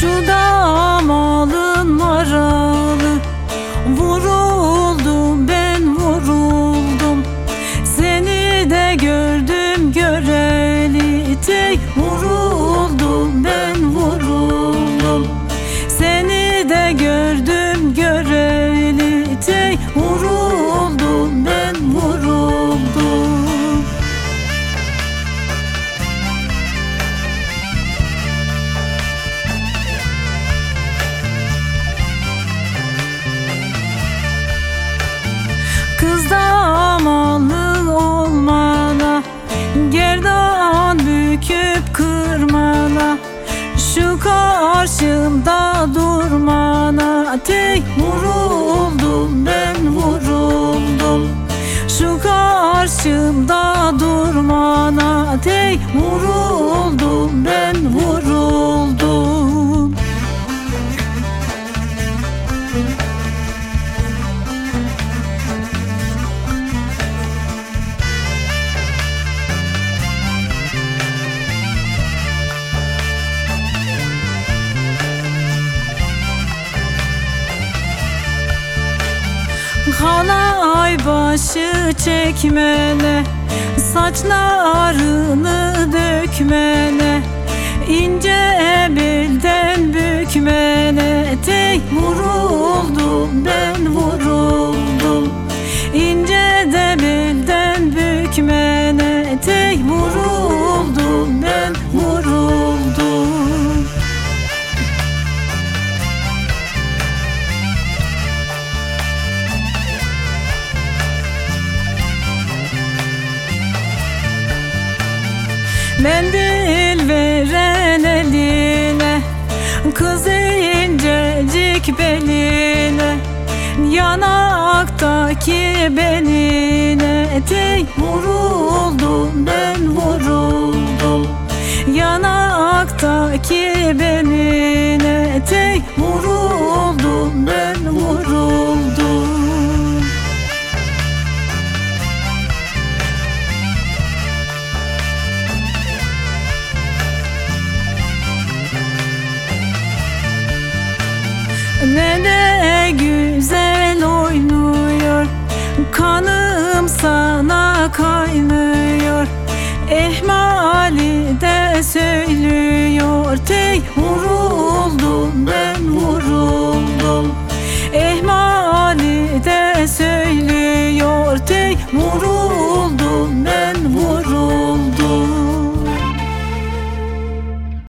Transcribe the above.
Şu da malın varalı Vurur karşımda durmana tek vuruldum ben vuruldum. Şu karşımda durmana tek vuruldum başı çekmene Saçlarını dökmene ince belden bükmene Tek vuruldum ben Mendil veren eline Kız incecik beline Yanaktaki beline Tek vuruldum ben vuruldum. Yanaktaki beline Ay vuruldum ben vuruldum. Ehmali de söylüyor tek Vuruldum ben